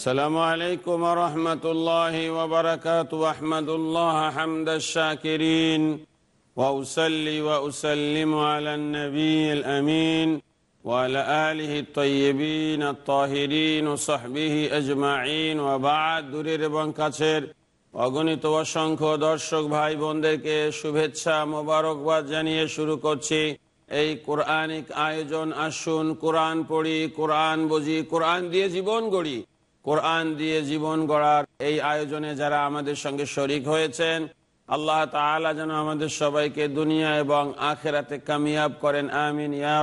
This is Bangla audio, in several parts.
السلام عليكم ورحمة الله وبركاته أحمد الله حمد الشاكرين وأسلي وأسلم على النبي الأمين وعلى آله الطيبين الطاهرين وصحبه أجمعين وبعد দূরের এবং কাছের অগণিত অসংখ্য দর্শক ভাই বোনদেরকে শুভেচ্ছা মোবারকবাদ জানিয়ে শুরু করছি এই কোরআনিক আয়োজন আসুন কোরআন পড়ি কোরআন বুঝি কোরআন দিয়ে জীবন গড়ি কোরআন দিয়ে জীবন গড়ার এই আয়োজনে যারা আমাদের সঙ্গে শরিক হয়েছেন, আল্লাহ তাআলা যেন আমাদের সবাইকে দুনিয়া এবং আখেরাতে কামিয়াব করেন, আমিন। ইয়া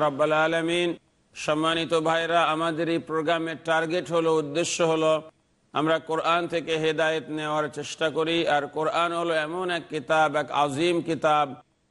আলমিন। সম্মানিত ভাইরা, আমাদের এই প্রোগ্রামের টার্গেট হলো, উদ্দেশ্য হলো, আমরা কোরআন থেকে হেদায়েত নেওয়ার চেষ্টা করি, আর কোরআন হলো এমন এক কিতাব, এক আজিম কিতাব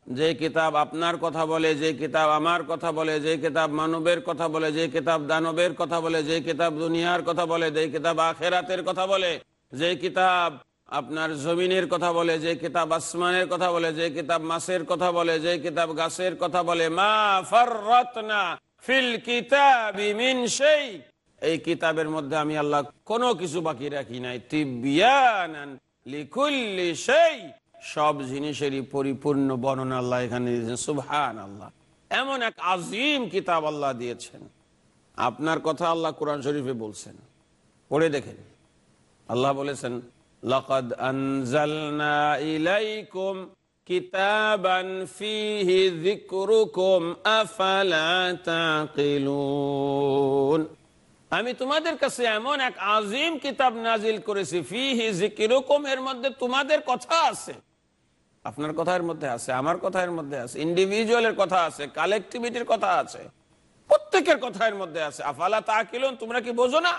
যে কিতাব আপনার কথা বলে যে কিতাব আমার কথা বলে যে কিতাব মানবের কথা বলে যে কিতাব দানবের কথা বলে যে কিতাব দুনিয়ার কথা বলে যে কিতাব আখেরাতের কথা বলে যে কিতাব আপনার জমিনের কথা বলে যে কিতাব আসমানের কথা বলে যে কিতাব মাসের কথা বলে যে কিতাব গাছের কথা বলে মা ফাররাতনা ফিল কিতাবি মিন সেই এই কিতাবের মধ্যে আমি আল্লাহ কোনো কিছু বাকি রাখি নাই তিবিয়ানান লিকুল্লি সেই সব জিনিসেরই পরিপূর্ণ বর্ণনা আল্লাহ এখানে সুবহান আল্লাহ এমন এক আজিম কিতাব আল্লাহ দিয়েছেন। আপনার কথা আল্লাহ কোরআন শরীফে বলছেন। পড়ে দেখেন। আল্লাহ বলেছেন, লকদ ইলাইকুম কিতাবান ফিহি যিকরুকুম আফালা তাকিলুন? আমি তোমাদের কাছে এমন এক আজিম কিতাব নাজিল করেছি, ফিহি যিকরুকুম, এর মধ্যে তোমাদের কথা আছে। আপনার কথার মধ্যে আছে, আমার কথার মধ্যে আছে ইন্ডিভিজুয়ালের কথা আছে কালেকটিভিটির কথা আছে, প্রত্যেকের কথার মধ্যে আছে। আফালা তাকিলুন, তোমরা কি বোঝো না?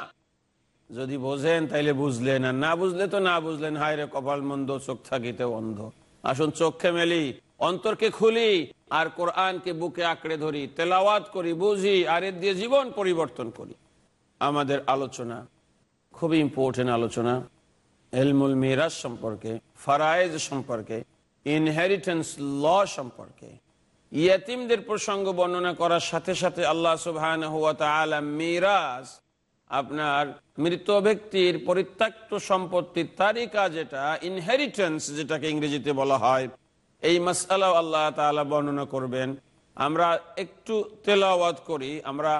যদি বোঝেন, তাইলে বুঝলেন, আর না বুঝলে তো না বুঝলেন। হায় রে কপাল মন্দ চোখ থাকিতে অন্ধ। আসুন চোখে মেলি, অন্তরকে খুলি, আর কোরআনকে বুকে আঁকড়ে ধরি, তেলাওয়াত করি, বুঝি, আর এর দিয়ে জীবন পরিবর্তন করি। আমাদের আলোচনা খুবই ইম্পর্টেন্ট আলোচনা। এলমুল মিরাজ সম্পর্কে, ফারায়েজ সম্পর্কে ইনহেরিটেন্স ল সম্পর্কে। ইয়াতিমদের প্রসঙ্গ বর্ণনা করার সাথে সাথে আল্লাহ সুবহান মিরাজ, আপনার মৃত ব্যক্তির পরিত্যক্ত সম্পত্তির তালিকা যেটা ইনহেরিটেন্স যেটাকে ইংরেজিতে বলা হয়, এই মাসালা আল্লাহ তাআলা বর্ণনা করবেন। আমরা একটু তেলাওয়াত করি, আমরা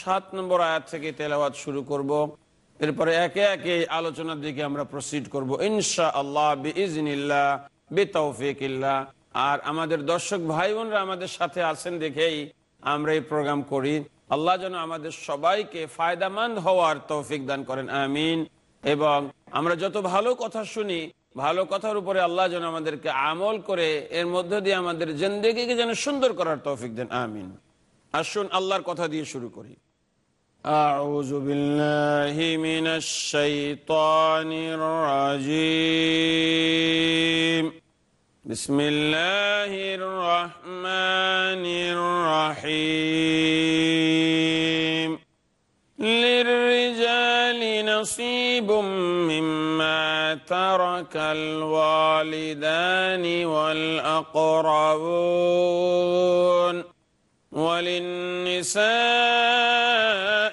সাত নম্বর আয়াত থেকে তেলাওয়াত শুরু করব। এরপরে একে একে আলোচনার দিকে আমরা প্রসিড করব। ইনশা আল্লাহ বেতৌফিকিল্লাহ আর আমাদের দর্শক ভাই বোনরা আমাদের সাথে আছেন দেখেই আমরা এই প্রোগ্রাম করি আল্লাহ যেন আমাদের সবাইকে ফায়দামন্দ হওয়ার তৌফিক দান করেন আমিন এবং আমরা যত ভালো কথা শুনি ভালো কথার উপরে আল্লাহ যেন আমাদেরকে আমল করে এর মধ্য দিয়ে আমাদের জিন্দগিকে যেন সুন্দর করার তৌফিক দেন আমিন আসুন আল্লাহর কথা দিয়ে শুরু করি أعوذ بالله من الشيطان الرجيم بسم الله الرحمن الرحيم. للرجال نصيب مما ترك الوالدان والأقربون. وللنساء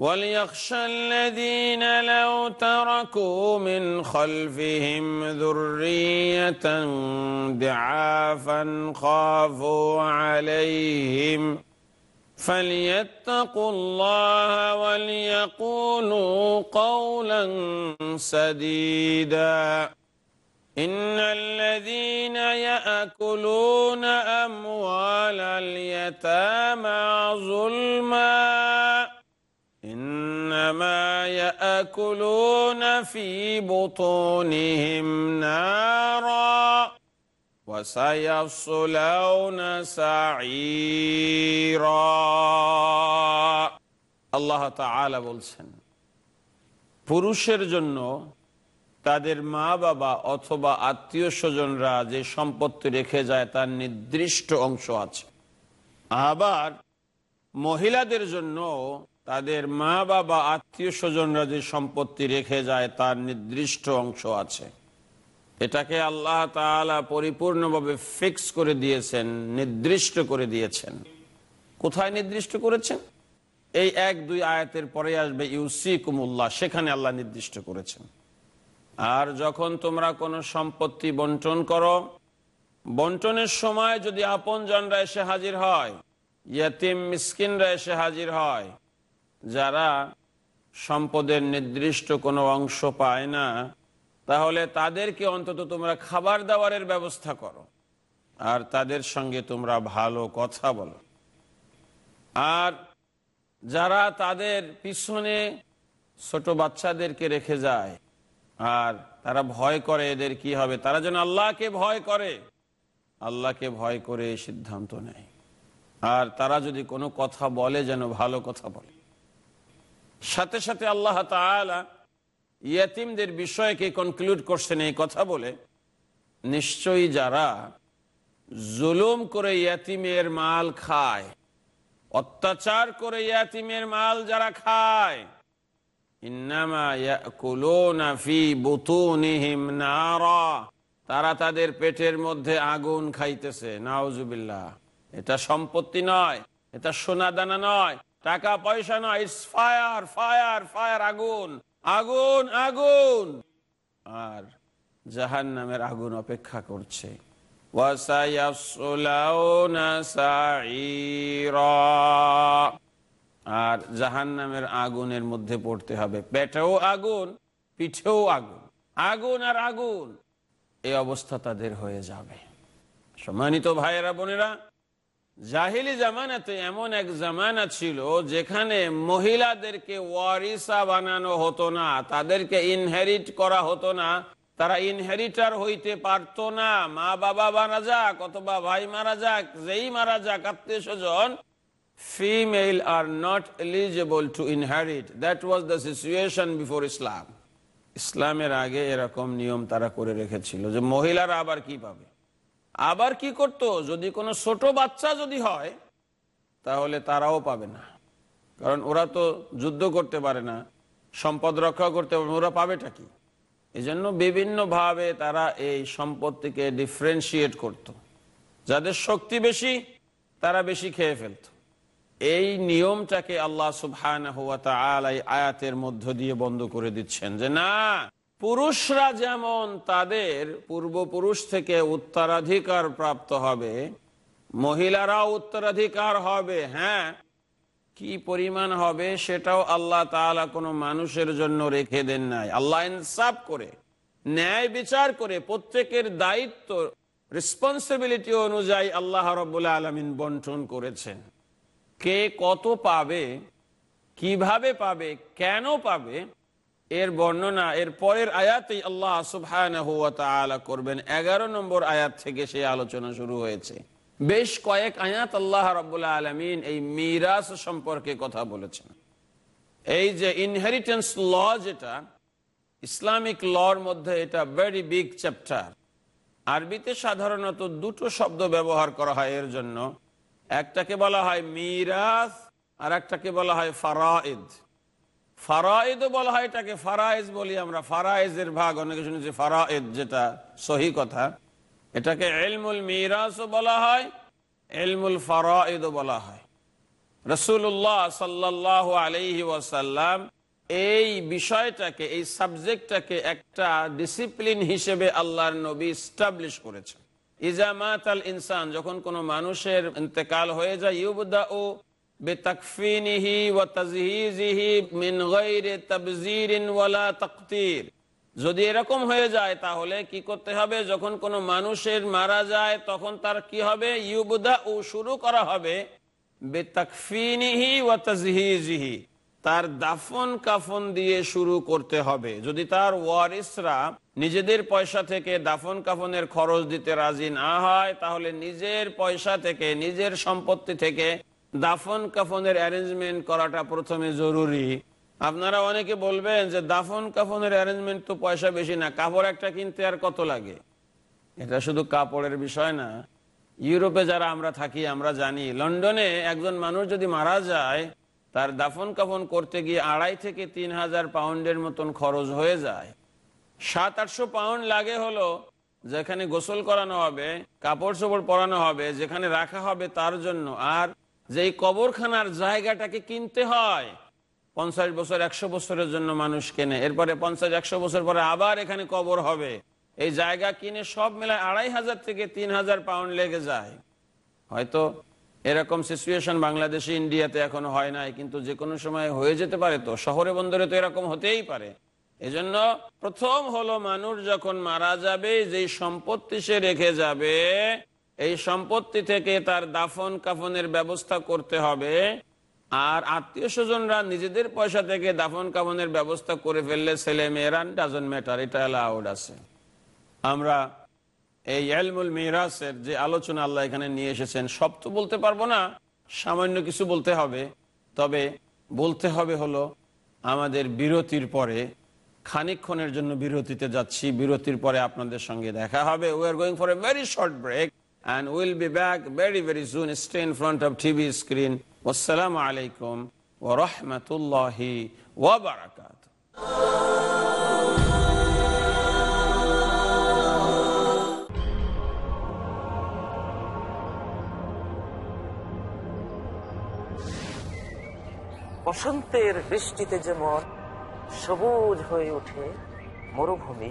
وليخشى الذين لو تركوا من خلفهم ذرية ضعافا خافوا عليهم فليتقوا الله وليقولوا قولا سديدا. إن الذين يأكلون أموال اليتامى ظلما إنما يأكلون في بطونهم نارا وسيصلون سعيرا الله تعالى বলছেন পুরুষের জন্য তাদের মা বাবা অথবা আত্মীয় স্বজনরা যে সম্পত্তি রেখে যায় তার নির্দিষ্ট অংশ আছে আবার মহিলাদের জন্য তাদের মা বাবা, আত্মীয় স্বজনরা যে সম্পত্তি রেখে যায়, তার নির্দিষ্ট অংশ আছে। এটাকে আল্লাহ তালা পরিপূর্ণভাবে ফিক্স করে দিয়েছেন, নির্দিষ্ট করে দিয়েছেন। কোথায় নির্দিষ্ট করেছেন? এই এক, দুই আয়াতের পরে আসবে ইউসি কুমুল্লাহ সেখানে আল্লাহ নির্দিষ্ট করেছেন। আর যখন তোমরা কোনো সম্পত্তি বন্টন করো, বন্টনের সময় যদি আপন জনরা এসে হাজির হয়, ইয়াতিম মিসকিনরা এসে হাজির হয় যারা সম্পদের নির্দিষ্ট কোনো অংশ পায় না, তাহলে তাদেরকে অন্তত তোমরা খাবার দাবারের ব্যবস্থা করো। আর তাদের সঙ্গে তোমরা ভালো কথা বলো। আর যারা তাদের পিছনে ছোট বাচ্চাদেরকে রেখে যায়, আর তারা ভয় করে এদের কি হবে, তারা যেন আল্লাহকে ভয় করে, আল্লাহকে ভয় করে সিদ্ধান্ত নেয়। আর তারা যদি কোনো কথা বলে, যেন ভালো কথা বলে। সাথে সাথে আল্লাহ তালা ইয়াতিমদের বিষয়কে কনক্লুড করছেন এই কথা বলে, নিশ্চয়ই যারা জুলুম করে ইয়াতিমের মাল খায়, অত্যাচার করে ইয়াতিমের মাল যারা খায় তারা তাদের পেটের মধ্যে আগুন খাইতেছে নাওজুবিল্লাহ এটা সম্পত্তি নয়, এটা সোনা দানা নয় টাকা পয়সা নয় ফায়ার ফায়ার ফায়ার আগুন আগুন আগুন। আর জাহান নামের আগুন অপেক্ষা করছে। আর জাহান নামের আগুনের মধ্যে পড়তে হবে পেটেও আগুন, পিঠেও আগুন। আগুন আর আগুন, এই অবস্থা তাদের হয়ে যাবে। সম্মানিত ভাইয়েরা, বোনেরা জাহিলি জামানাতে এমন এক জামানা ছিল যেখানে মহিলাদেরকে ওয়ারিসা বানানো হতো না, তাদেরকে ইনহেরিট করা হতো না। তারা ইনহেরিটার হইতে পারত না। মা বাবা মারা যাক অথবা ভাই মারা যাক, যেই মারা যাক, আত্মীয় স্বজন female are not eligible to inherit that was the situation before Islam ইসলামের আগে এরকম নিয়ম তারা করে রেখেছিল যে মহিলারা আবার কি পাবে? আবার কি করত? যদি কোনো ছোট বাচ্চা যদি হয়, তাহলে তারাও পাবে না। কারণ ওরা তো যুদ্ধ করতে পারে না, সম্পদ রক্ষা করতে পারে ওরা পাবেটা কি? এই জন্য বিভিন্নভাবে তারা এই সম্পত্তিকে ডিফারেন্সিয়েট করত। যাদের শক্তি বেশি, তারা বেশি খেয়ে ফেলত। এই নিয়মটাকে আল্লাহ সুবহান আয়াতের মধ্য দিয়ে বন্ধ করে দিচ্ছেন যে না পুরুষরা যেমন তাদের পূর্বপুরুষ থেকে উত্তরাধিকার প্রাপ্ত হবে, মহিলারাও উত্তরাধিকার হবে হ্যাঁ। কি পরিমাণ হবে সেটাও আল্লাহ তাআলা কোনো মানুষের জন্য রেখে দেন নাই। আল্লাহ ইনসাফ করে, ন্যায় বিচার করে, প্রত্যেকের দায়িত্ব রেসপন্সিবিলিটি অনুযায়ী আল্লাহ রব্বুল্লাহ আলমিন বন্টন করেছেন। কে কত পাবে, কীভাবে পাবে, কেন পাবে এর বর্ণনা, এর পরের আয়াতেই আল্লাহ তাআলা করবেন। এগারো নম্বর আয়াত থেকে সেই আলোচনা শুরু হয়েছে। বেশ কয়েক আয়াত আল্লাহ রাব্বুল আলামিন এই মিরাস সম্পর্কে কথা বলেছেন। এই যে ইনহেরিটেন্স ল যেটা, ইসলামিক লর মধ্যে এটা ভেরি বিগ চ্যাপ্টার আরবিতে সাধারণত দুটো শব্দ ব্যবহার করা হয় এর জন্য। একটাকে বলা হয় মিরাস আর একটাকে বলা হয় ফারাইদ। ফারাইদও বলা হয় এটাকে ফারাইজ বলি আমরা। ফারাইজের ভাগ, অনেকে শুনেছি ফারাইদ যেটা সহি কথা। এটাকে এলমুল মিরাসও বলা হয় এলমুল ফারাইদও বলা হয়। রসুল্লাহ সাল্লাহ আলহি ওয়াসাল্লাম এই বিষয়টাকে, এই সাবজেক্টটাকে একটা ডিসিপ্লিন হিসেবে আল্লাহর নবী স্টাবলিশ করেছেন। ইজামাত আল ইনসান, যখন কোনো মানুষের ইন্তেকাল হয়ে যায় ইউবদা ও ওয়া তাজহিজিহি মিন গায়রি তাবযীরিন ওয়ালা তাকতির। যদি এরকম হয়ে যায়, তাহলে কি করতে হবে? যখন কোনো মানুষের মারা যায়, তখন তার কি হবে? ইউবদা ও শুরু করা হবে বেতাকফিনিহি ওয়া তাজহিজিহি। তার দাফন কাফন দিয়ে শুরু করতে হবে। যদি তার ওয়ারিসরা নিজেদের পয়সা থেকে দাফন কাফনের খরচ দিতে রাজি না হয়, তাহলে নিজের পয়সা থেকে, নিজের সম্পত্তি থেকে দাফন কাফনের অ্যারেঞ্জমেন্ট করাটা প্রথমে জরুরি। আপনারা অনেকে বলবেন যে দাফন কাফনের অ্যারেঞ্জমেন্ট তো পয়সা বেশি না, কাপড় একটা কিনতে আর কত লাগে? এটা শুধু কাপড়ের বিষয় না। ইউরোপে যারা আমরা থাকি, আমরা জানি, লন্ডনে একজন মানুষ যদি মারা যায়, তার দাফন কাফন করতে গিয়ে আড়াই থেকে তিন হাজার পাউন্ডের মতন খরচ হয়ে যায়। সাত, আটশো পাউন্ড লাগে হলো যেখানে গোসল করানো হবে, কাপড় চোপড় পরানো হবে, যেখানে রাখা হবে তার জন্য। আর যেই কবরখানার জায়গাটাকে কিনতে হয়, পঞ্চাশ বছর, একশো বছরের জন্য মানুষ কেনে। এরপরে পঞ্চাশ, একশো বছর পরে আবার এখানে কবর হবে। এই জায়গা কিনে সব মেলায় আড়াই হাজার থেকে তিন হাজার পাউন্ড লেগে যায়। হয়তো এরকম সিচুয়েশন বাংলাদেশে, ইন্ডিয়াতে এখন হয় নাই, কিন্তু যে কোনো সময় হয়ে যেতে পারে তো। শহরে, বন্দরে তো এরকম হতেই পারে। এজন্য প্রথম হলো মানুষ যখন মারা যাবে, যেই সম্পত্তি সে রেখে যাবে এই সম্পত্তি থেকে তার দাফন কাফনের ব্যবস্থা করতে হবে। আর আত্মীয় স্বজনরা নিজেদের পয়সা থেকে দাফন কাফনের ব্যবস্থা করে ফেললে ছেলে মেয়েরা ডাজন ম্যাটার, এটা অ্যালাউড আছে। আমরা এই এলমুল মিরাসের যে আলোচনা আল্লাহ এখানে নিয়ে এসেছেন, সব তো বলতে পারব না, সামান্য কিছু বলতে হবে। তবে বলতে হবে হলো, আমাদের বিরতির পরে খানিক্ষণের জন্য বিরতিতে যাচ্ছি। বিরতির পরে আপনাদের সঙ্গে দেখা হবে। We are going for a very short break and we'll be back very very soon stay in front of TV screen wassalamu alaikum wa rahmatullahi wa barakatuh বসন্তের বৃষ্টিতে যেমন সবুজ হয়ে ওঠে মরুভূমি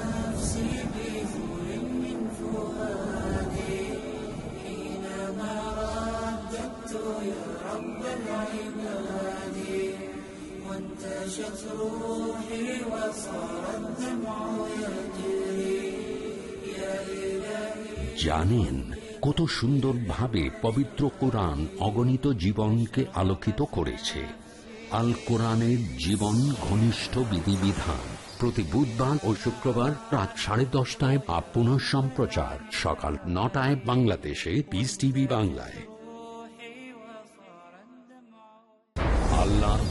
জানেন কত সুন্দরভাবে পবিত্র কোরআন অগণিত জীবনকে আলোকিত করেছে। আল কোরআনের জীবন ঘনিষ্ঠ বিধিবিধান। প্রতি বুধবার ও শুক্রবার রাত সাড়ে দশটায় বা সম্প্রচার সকাল নটায় বাংলাদেশে পিস টিভি বাংলায়।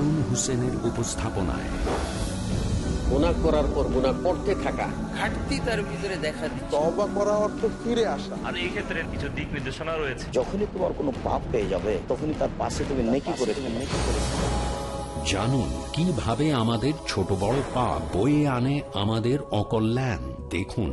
হারুন হোসেনের উপস্থাপনায়। গুণা করার পর গুণা করতে থাকা। ঘাটতি তার ভিতরে দেখা তবা করা অর্থ ফিরে আসা। আর এই ক্ষেত্রে কিছু দিক নির্দেশনা রয়েছে। যখনই তোমার কোনো পাপ পেয়ে যাবে তখনই তার পাশে তুমি নেকি করে দেবে, নেকি করে জানুন কীভাবে আমাদের ছোট বড় পাপ বয়ে আনে আমাদের অকল্যাণ? দেখুন।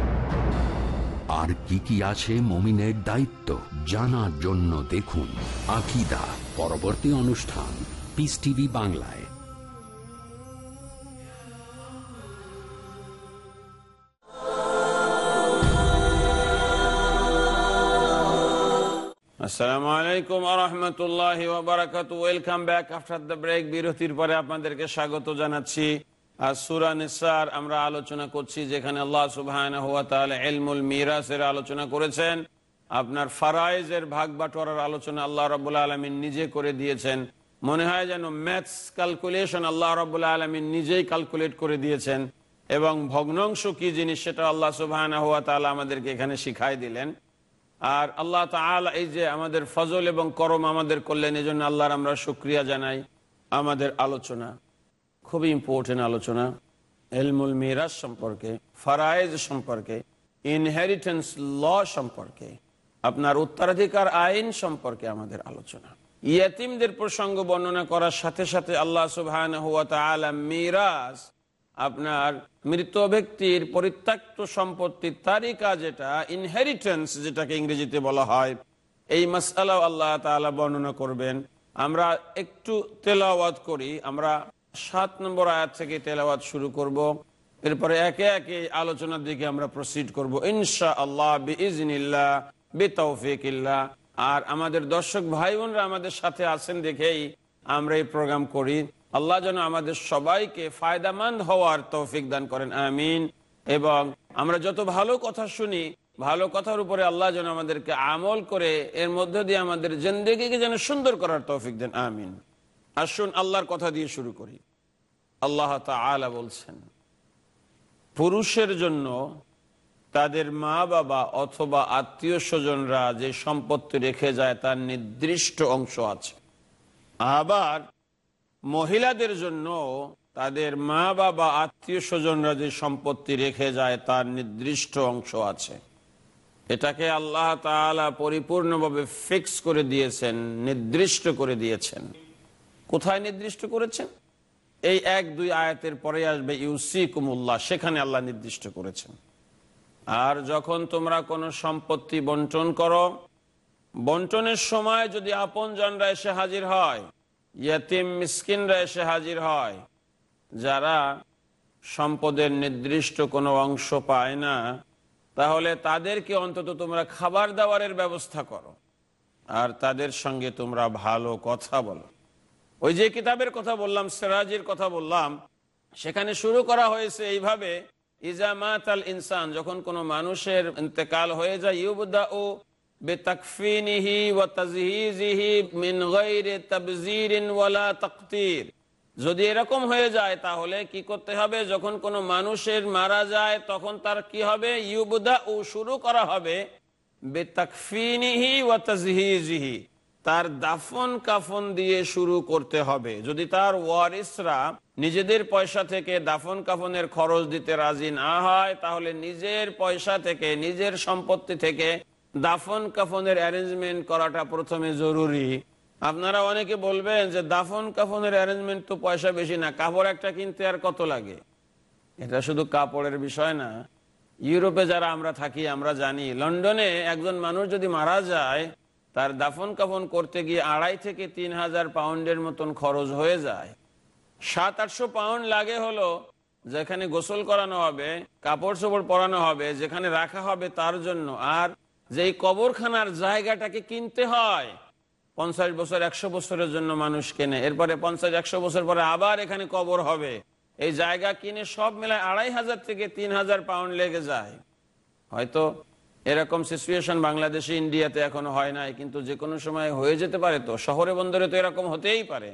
আর কি কি আছে মমিনের দায়িত্ব জানার জন্য দেখুন আকিদা, পরবর্তী অনুষ্ঠান পিস টিভি বাংলায়। আসসালামু আলাইকুম আরহামতুল্লাহ ওবরাকাত welcome back after the break বিরতির পরে আপনাদেরকে স্বাগত জানাচ্ছি। আর সুরা নিসার আমরা আলোচনা করছি যেখানে আল্লাহ সুবহান এলমুল মিরাসের আলোচনা করেছেন। আপনার ফারাইজের ভাগ বাটোয়ারার আলোচনা আল্লাহ রবুল্লা আলমিন নিজে করে দিয়েছেন। মনে হয় যেন ম্যাথস ক্যালকুলেশন আল্লাহ রবুল্লা আলমিন নিজেই ক্যালকুলেট করে দিয়েছেন। এবং ভগ্নাংশ কি জিনিস সেটা আল্লাহ সুবহান আমাদেরকে এখানে শিখাই দিলেন। আর আল্লাহ তাআলা এই যে আমাদের ফজল এবং করম আমাদের করলেন এই জন্য আল্লাহর আমরা শুক্রিয়া জানাই আমাদের আলোচনা। খুবই ইম্পর্টেন্ট আলোচনা। এলমুল মিরাজ সম্পর্কে, ফারায়েজ সম্পর্কে ইনহেরিটেন্স ল সম্পর্কে, আপনার উত্তরাধিকার আইন সম্পর্কে আমাদের আলোচনা। ইয়াতিমদের প্রসঙ্গ বর্ণনা করার সাথে সাথে আল্লাহ সুবহান হুয়া মিরাজ, আপনার মৃত ব্যক্তির পরিত্যক্ত সম্পত্তির তালিকা যেটা ইনহেরিটেন্স যেটাকে ইংরেজিতে বলা হয়, এই মাসালাও আল্লাহ তাআলা বর্ণনা করবেন। আমরা একটু তেলাওয়াত করি, আমরা সাত নম্বর আয়াত থেকে তেলাওয়াত শুরু করব। এরপরে একে একে আলোচনার দিকে আমরা প্রসিড করব। ইনশা আল্লাহ বিইজনিল্লাহ, বিতৌফিকিল্লাহ। আর আমাদের দর্শক ভাই বোনরা আমাদের সাথে আছেন দেখেই আমরা এই প্রোগ্রাম করি। আল্লাহ যেন আমাদের সবাইকে ফায়দামান হওয়ার তৌফিক দান করেন। আমিন। এবং আমরা যত ভালো কথা শুনি, ভালো কথার উপরে আল্লাহ যেন আমাদেরকে আমল করে, এর মধ্য দিয়ে আমাদের জিন্দগিকে যেন সুন্দর করার তৌফিক দেন। আমিন। আসুন আল্লাহর কথা দিয়ে শুরু করি। আল্লাহ তাআলা বলছেন, পুরুষের জন্য তাদের মা বাবা অথবা আত্মীয় স্বজনরা যে সম্পত্তি রেখে যায় তার নির্দিষ্ট অংশ আছে। আবার মহিলাদের জন্য তাদের মা বাবা আত্মীয় স্বজনরা যে সম্পত্তি রেখে যায় তার নির্দিষ্ট অংশ আছে। এটাকে আল্লাহ তাআলা পরিপূর্ণভাবে ফিক্স করে দিয়েছেন, নির্দিষ্ট করে দিয়েছেন। কোথায় নির্দিষ্ট করেছেন এই এক দুই আয়াতের পরে আসবে ইউসি কুমুল্লাহ সেখানে আল্লাহ নির্দিষ্ট করেছেন। আর যখন তোমরা কোনো সম্পত্তি বন্টন করো, বন্টনের সময় যদি আপন জনরা এসে হাজির হয়, ইয়াতিম মিসকিনরা এসে হাজির হয়, যারা সম্পদের নির্দিষ্ট কোনো অংশ পায় না, তাহলে তাদেরকে অন্তত তোমরা খাবার দাবারের ব্যবস্থা করো। আর তাদের সঙ্গে তোমরা ভালো কথা বলো। ওই যে কিতাবের কথা বললাম, সেরাজের কথা বললাম, সেখানে শুরু করা হয়েছে এইভাবে ইজামাত আল ইনসান যখন কোনো মানুষের ইন্তেকাল হয়ে যায় ইউবদা ও বেতাকফিনিহি ওয়া তাজহিজিহি মিন গায়রি তাবযীরিন ওয়ালা তাকতীর যদি এরকম হয়ে যায়, তাহলে কি করতে হবে? যখন কোনো মানুষের মারা যায়, তখন তার কি হবে? ইউবদা ও শুরু করা হবে, বেতাকফিনিহি ওয়া তাজহিজিহি তার দাফন কাফন দিয়ে শুরু করতে হবে। যদি তার ওয়ারিসরা নিজেদের পয়সা থেকে দাফন কাফনের খরচ দিতে রাজি না হয়, তাহলে নিজের পয়সা থেকে, নিজের সম্পত্তি থেকে দাফন কাফনের অ্যারেঞ্জমেন্ট করাটা প্রথমে জরুরি। আপনারা অনেকে বলবেন যে দাফন কাফনের অ্যারেঞ্জমেন্ট তো পয়সা বেশি না, কাপড় একটা কিনতে আর কত লাগে? এটা শুধু কাপড়ের বিষয় না। ইউরোপে যারা আমরা থাকি, আমরা জানি, লন্ডনে একজন মানুষ যদি মারা যায় তার দাফন কাফন করতে গিয়ে আড়াই থেকে তিন হাজার পাউন্ডের মতন খরচ হয়ে যায়। সাত, আটশো পাউন্ড লাগে হলো যেখানে গোসল করানো হবে, কাপড় চোপড় পরানো হবে, যেখানে রাখা হবে তার জন্য। আর যেই কবরখানার জায়গাটাকে কিনতে হয়, পঞ্চাশ বছর, একশো বছরের জন্য মানুষ কেনে। এরপরে পঞ্চাশ, একশো বছর পরে আবার এখানে কবর হবে। এই জায়গা কিনে সব মেলায় আড়াই হাজার থেকে তিন হাজার পাউন্ড লেগে যায়। হয়তো এরকম সিচুয়েশন বাংলাদেশে ইন্ডিয়াতে এখনও হয় নাই, কিন্তু যে কোনো সময় হয়ে যেতে পারে তো। শহরে বন্দরে তো এরকম হতেই পারে।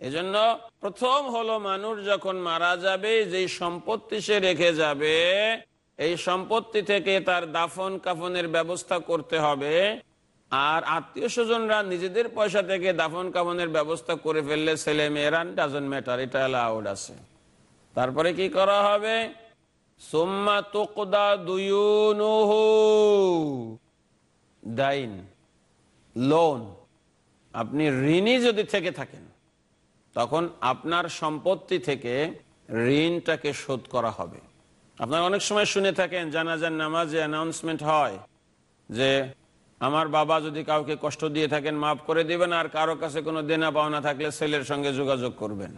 এজন্য প্রথম হলো মানুষ যখন মারা যাবে, যেই সম্পত্তি সে রেখে যাবে, এই সম্পত্তি থেকে তার দাফন কাফনের ব্যবস্থা করতে হবে। আর আত্মীয় স্বজনরা নিজেদের পয়সা থেকে দাফন কাফনের ব্যবস্থা করে ফেললে ছেলে মেয়েরা ডাজন ম্যাটার এটা অ্যালাউড আছে। তারপরে কি করা হবে? দাইন, লোন, আপনি ঋণী যদি থেকে থাকেন, তখন আপনার সম্পত্তি থেকে ঋণটাকে শোধ করা হবে। আপনার অনেক সময় শুনে থাকেন, জানাজার নামাজে অ্যানাউন্সমেন্ট হয় যে, আমার বাবা যদি কাউকে কষ্ট দিয়ে থাকেন, মাফ করে দিবেন আর কারও কাছে কোনো দেনা পাওনা থাকলে ছেলের সঙ্গে যোগাযোগ করবেন।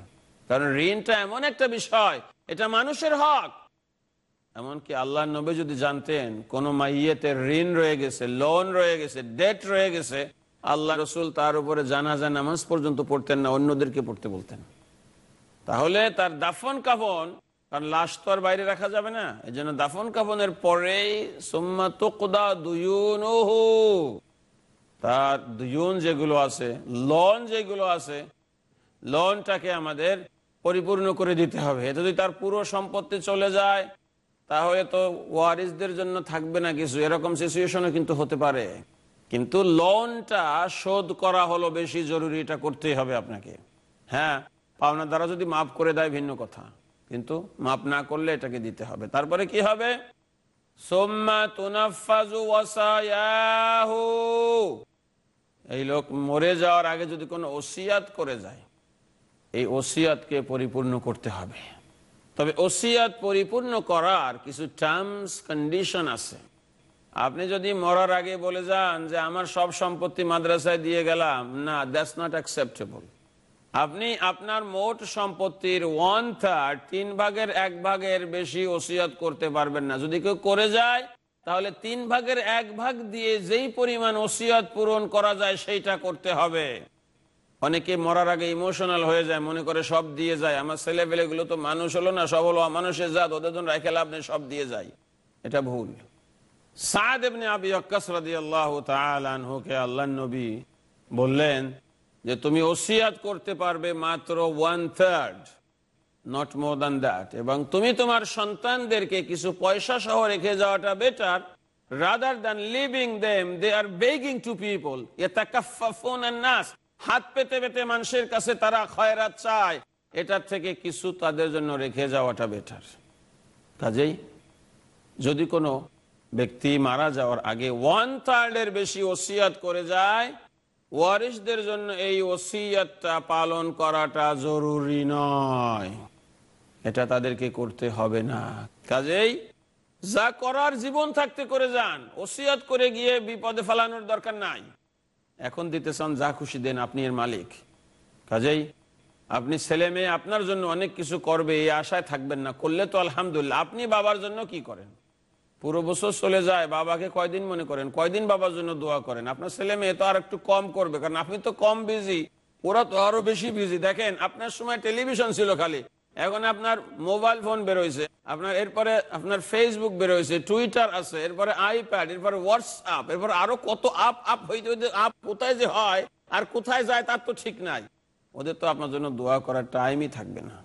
কারণ ঋণটা এমন একটা বিষয়, এটা মানুষের হক। এমনকি আল্লাহ নবী যদি জানতেন, কোন মাইয়েতের ঋণ রয়ে গেছে লোন রয়ে গেছে ডেট রয়ে গেছে, আল্লাহ রসুল তার উপরে জানাজা, নামাজ পর্যন্ত পড়তেন না, অন্যদেরকে পড়তে বলতেন। তাহলে তার দাফন কাফন কারণ লাশ তো আর বাইরে রাখা যাবে না। এই জন্য দাফন কাফনের পরেই দুয়ুন তার দুয়ুন যেগুলো আছে লন যেগুলো আছে লোনটাকে আমাদের পরিপূর্ণ করে দিতে হবে। এটা যদি তার পুরো সম্পত্তি চলে যায় তাহলে তো ওয়ারিসদের জন্য থাকবে না কিছু। এরকম সিচুয়েশনও কিন্তু হতে পারে। কিন্তু লোনটা শোধ করা হলো বেশি জরুরি, এটা করতেই হবে আপনাকে। হ্যাঁ পাওনা দ্বারা যদি মাফ করে দেয়, ভিন্ন কথা। কিন্তু মাফ না করলে এটাকে দিতে হবে। তারপরে কি হবে? এই লোক মরে যাওয়ার আগে যদি কোনো ওসিয়াত করে যায়, এই ওসিয়াতকে পরিপূর্ণ করতে হবে। তবে ওসিয়াত পরিপূর্ণ করার কিছু টার্মস কন্ডিশন আছে। আপনি যদি মরার আগে বলে যান যে আমার সব সম্পত্তি মাদ্রাসায় দিয়ে গেলাম, না দ্যাটস নট অ্যাকসেপ্টেবল আপনি আপনার মোট সম্পত্তির ওয়ান থার্ড তিন ভাগের এক ভাগের বেশি ওসিয়াত করতে পারবেন না। যদি কেউ করে যায়, তাহলে তিন ভাগের এক ভাগ দিয়ে যেই পরিমাণ ওসিয়াত পূরণ করা যায়, সেইটা করতে হবে। অনেকে মরার আগে ইমোশনাল হয়ে যায়, মনে করে সব দিয়ে যায়। আমার ছেলে গুলো তো মানুষ হলো না, সব হলো মানুষের জাত, ওদের জন্য রেখে লাভ নেই, সব দিয়ে যায়। এটা ভুল। সাদ এমনি আবি আক্কাস রাদিয়াল্লাহু তাআলা আনহুকে আল্লাহর নবী বললেন যে, তুমি ওসিয়াত করতে পারবে মাত্র one third not more than that এবং তুমি তোমার সন্তানদেরকে কিছু পয়সা সহ রেখে যাওয়াটা better rather than leaving them they are begging to people নাস হাত পেতে পেতে মানুষের কাছে তারা খয়রাত চায়, এটার থেকে কিছু তাদের জন্য রেখে যাওয়াটা বেটার কাজেই যদি কোনো ব্যক্তি মারা যাওয়ার আগে ওয়ান থার্ডের বেশি ওসিয়াত করে যায় ওয়ারিসদের জন্য এই ওসিয়াতটা পালন করাটা জরুরি নয়। এটা তাদেরকে করতে হবে না। কাজেই যা করার জীবন থাকতে করে যান, ওসিয়াত করে গিয়ে বিপদে ফেলানোর দরকার নাই। এখন দিতে চান যা খুশি দেন আপনি এর মালিক। কাজেই আপনি ছেলে মেয়ে, আপনার জন্য অনেক কিছু করবে, এই আশায় থাকবেন না। করলে তো আলহামদুলিল্লাহ, আপনি বাবার জন্য কি করেন? পুরো বছর চলে যায়, বাবাকে কয়দিন মনে করেন? কয়দিন বাবার জন্য দোয়া করেন? আপনার ছেলে মেয়ে তো আর একটু কম করবে, কারণ আপনি তো কম বিজি ওরা তো আরও বেশি বিজি দেখেন, আপনার সময় টেলিভিশন ছিল খালি। এখন আপনার মোবাইল ফোন বেরোইছে, আপনার এরপরে আপনার ফেসবুক বেরোইছে টুইটার আছে, এরপরে আইপ্যাড এরপরে হোয়াটসঅ্যাপ এরপরে আরও কত আপ আপ হইতে হইতে আপ কোথায় যে হয় আর কোথায় যায় তার তো ঠিক নাই। ওদের তো আপনার জন্য দোয়া করার টাইমই থাকবে না।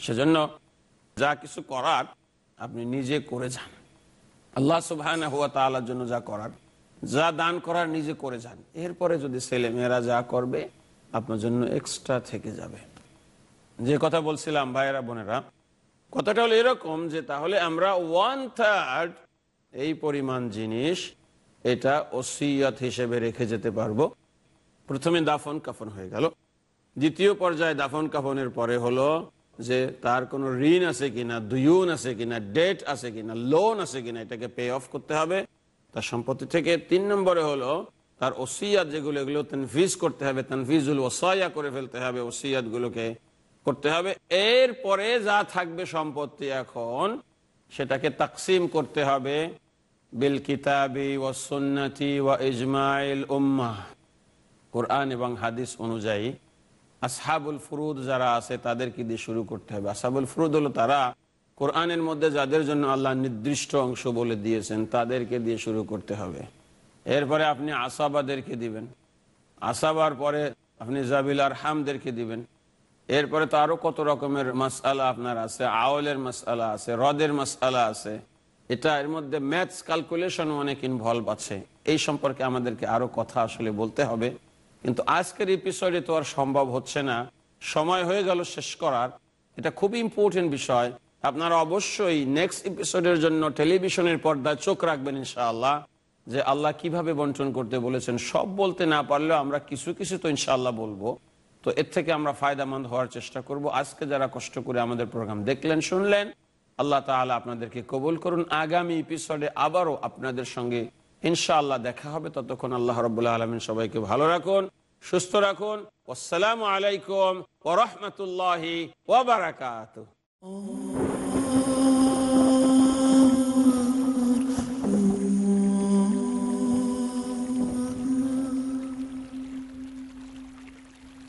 সেজন্য যা কিছু করার আপনি নিজে করে যান। আল্লাহ সুবাহ হুয়া তালার জন্য যা করার, যা দান করার নিজে করে যান। এরপরে যদি ছেলেমেয়েরা যা করবে, আপনার জন্য এক্সট্রা থেকে যাবে। যে কথা বলছিলাম ভাইয়েরা, বোনেরা, কথাটা হলো এরকম যে তাহলে আমরা ওয়ান থার্ড এই পরিমাণ জিনিস এটা ওসিয়ত হিসেবে রেখে যেতে পারব। প্রথমে দাফন কাফন হয়ে গেল। দ্বিতীয় পর্যায়ে দাফন কাফনের পরে হলো যে তার কোনো ঋণ আছে কিনা দুয়ুন আছে কিনা ডেট আছে কিনা লোন আছে কিনা, এটাকে পে অফ করতে হবে। তার সম্পত্তি থেকে তিন নম্বরে হলো তার ওসিয়াত যেগুলো, এগুলো তনফিজ করতে হবে, তনফিজুল ওসাইয়া করে ফেলতে হবে ওসিয়াত গুলোকে করতে হবে। এরপরে যা থাকবে সম্পত্তি এখন, সেটাকে তাকসিম করতে হবে। বিল কিতাবি ও সুন্নতি ও ইজমাইল উম্মাহ কোরআন এবং হাদিস অনুযায়ী আসহাবুল ফুরুদ যারা আছে, তাদেরকে দিয়ে শুরু করতে হবে। আসহাবুল ফুরুদ হলো তারা কোরআনের মধ্যে যাদের জন্য আল্লাহ নির্দিষ্ট অংশ বলে দিয়েছেন, তাদেরকে দিয়ে শুরু করতে হবে। এরপরে আপনি আসাবাদেরকে দিবেন। আসাবার পরে আপনি জাবিল আর হামদেরকে দিবেন। এরপরে তো আরও কত রকমের মাসালা আপনার আছে আওলের মাসালা আছে হ্রদের মাসালা আছে। এটা এর মধ্যে ম্যাথস ক্যালকুলেশন অনেক ইনভলভ আছে। এই সম্পর্কে আমাদেরকে আরও কথা আসলে বলতে হবে। কিন্তু আজকের এপিসোডে তো আর সম্ভব হচ্ছে না। সময় হয়ে গেল শেষ করার। এটা খুব ইম্পর্টেন্ট বিষয়। আপনারা অবশ্যই নেক্সট এপিসোডের জন্য টেলিভিশনের পর্দায় চোখ রাখবেন ইনশাআল্লাহ, যে আল্লাহ কীভাবে বন্টন করতে বলেছেন। সব বলতে না পারলেও আমরা কিছু কিছু তো ইনশাআল্লাহ বলব। তো এর থেকে আমরা ফায়দামন্দ হওয়ার চেষ্টা করব। আজকে যারা কষ্ট করে আমাদের প্রোগ্রাম দেখলেন, শুনলেন, আল্লাহ তাহলে আপনাদেরকে কবুল করুন। আগামী এপিসোডে আবারও আপনাদের সঙ্গে ইনশাআল্লাহ দেখা হবে। ততক্ষণ আল্লাহ রবাহ আলমিন সবাইকে ভালো রাখুন, সুস্থ রাখুন। আসসালামু আলাইকুম ওরহমতুল্লাহি ওবরাকাত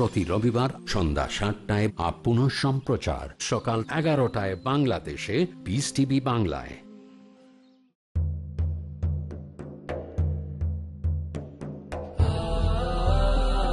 প্রতি রবিবার সন্ধ্যা সাতটায় আপ পুনঃ সম্প্রচার সকাল এগারোটায় বাংলাদেশে পিস টিভি বাংলায়।